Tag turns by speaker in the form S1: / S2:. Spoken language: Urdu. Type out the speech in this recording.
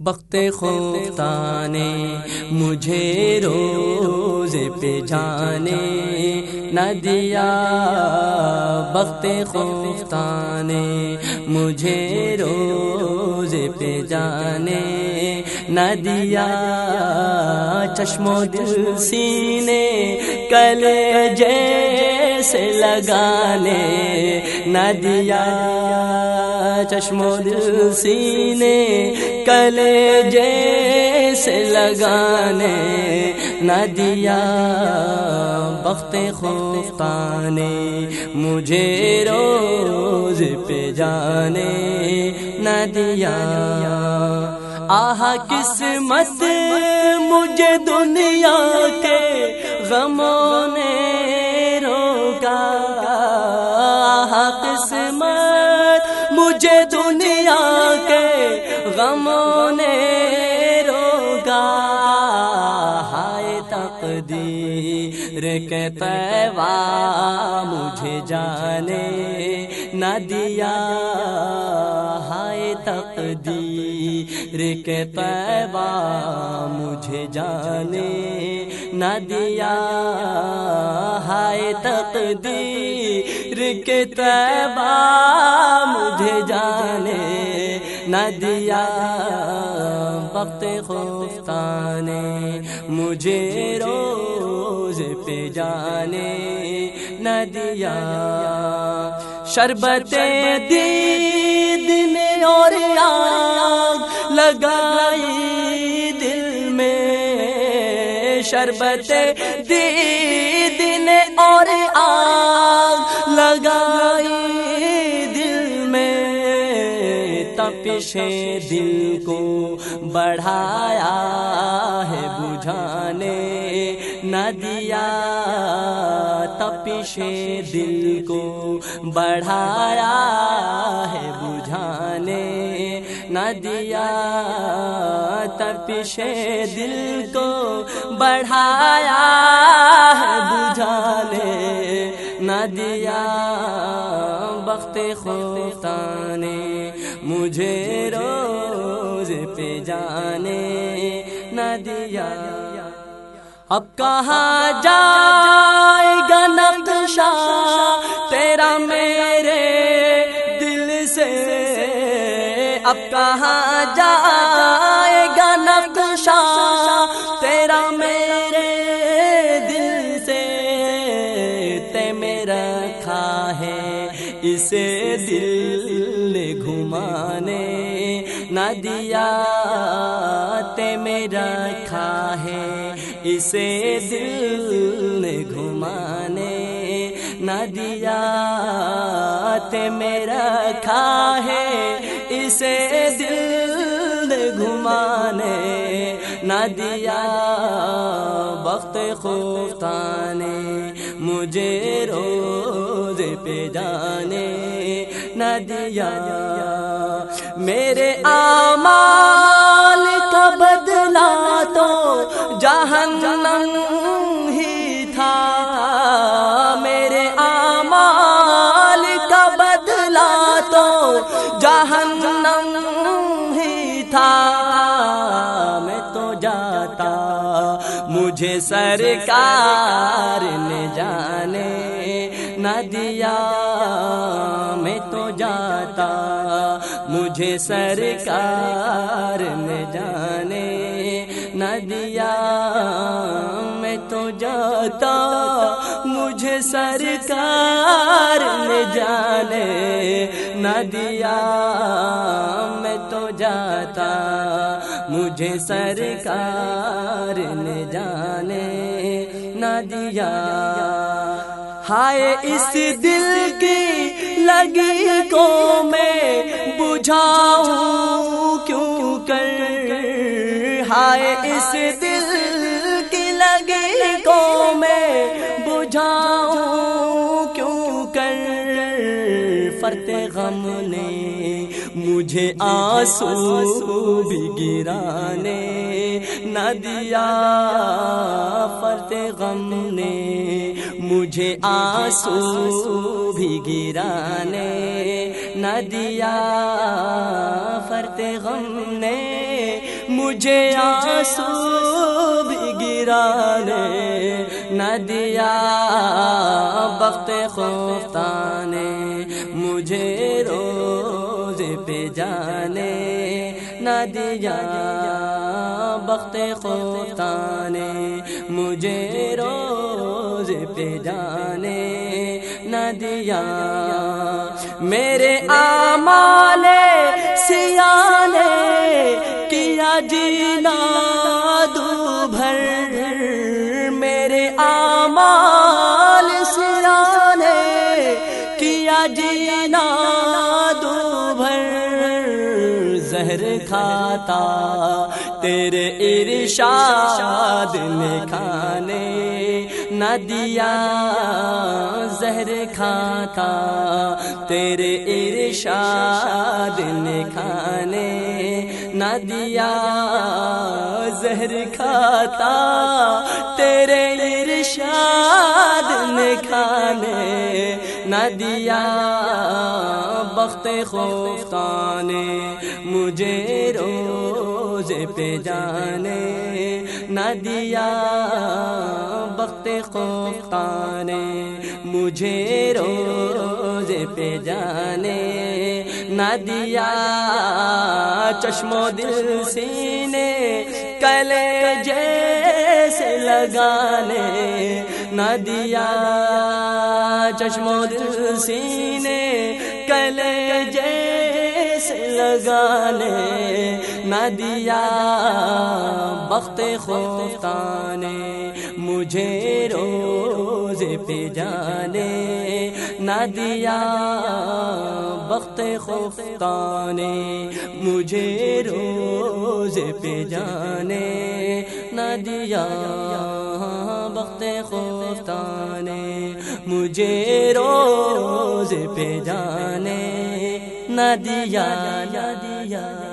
S1: بخت خوتا نے مجھے روز پہ جانے نہ دیا۔ بخت خوتا نے مجھے روز پہ جانے نہ دیا۔ چشم و دل سینے، کل جے جیسے لگانے، نہ دیا چشم و دل سینے کل جیسے لگانے، نہ دیا بخت خوفانے، مجھے روز پہ جانے، نہ دیا آہ قسمت مجھے دنیا کے غموں نے آہ قسمت مجھے دنیا کے غموں نے روگا ہائے تقدیر کے پیوا مجھے جانے نہ دیا۔ ہائے تقدیر کے پیوا مجھے جانے نہ دیا ہائے تقدیر کے تیبا مجھے جانے نہ دیا وقت خوفتانے مجھے روز پہ جانے نہ دیا شربت دید نے اور آگ لگائی۔ شربت دید نے اور آگ لگائی دل میں، تپش دل کو بڑھایا ہے بجھانے، نہ دیا، تپش دل کو بڑھایا ہے بجھانے۔ نہ دیا تپش دل کو بڑھایا بجھانے۔ نہ دیا بخت خوفتانے مجھے روز پہ جانے۔ نہ دیا۔ اب کہاں جائے گا نقشہ؟ کہاں جائے گا نقشہ تیرا میرے دل سے تے میرا کھا ہے اسے دل گھمانے نہ دیا تے میرا کھا ہے اسے دل گھمانے نہ دیا تے میرا کھا ہے اسے گھمانے نہ دیا وقت خوفتانے مجھے روز پہ جانے نہ دیا میرے آمال کا بدلا تو جہنم ہی تھا۔ میرے آمال کا بدلا تو جہنم مجھے سرکار نے جانے نہ دیا، میں تو جاتا۔ مجھے سرکار نے جانے نہ دیا، میں تو جاتا۔ مجھے سرکار نے جانے نہ دیا، میں تو جاتا۔ مجھے سرکار نے جانے نہ دیا۔ ہائے اس دل کی لگی کو میں بجھاؤں کیوں کر؟ ہائے اس دل کی لگی کو میں بجھاؤں کیوں کر؟ فرت غم نے مجھے آنسو بھی گرانے نہ دیا فرت غم نے مجھے آنسو بھی گرانے نہ دیا فرت غم نے مجھے آنسو بھی گرانے نہ دیا بخت خوفتانے دیا بخت خوفتانے مجھے روز پہ جانے نہ دیا۔ میرے آمال سیانے کیا جینا دو بھر زہر کھاتا تیرے ارشاد نے کھانے نہ دیا زہر کھاتا تیرے ارشاد نے کھانے۔ نہ دیا زہر کھاتا تیرے ارشاد نے کھانے نہ دیا بخت خوفتانے مجھے روز پہ جانے نہ دیا بخت خوفتانے مجھے روز پہ جانے نہ دیا چشم و دل سینے، کلے جیسے لگانے، نہ دیا چشم و دل سینے، کلے جیسے لگانے، نہ دیا، بخت خوفتانے مجھے روز پہ جانے۔ نہ دیا بخت خوفتانے مجھے روز پہ جانے، نہ دیا بخت خوفتانے مجھے روز پہ جانے، نہ دیا نہ دیا۔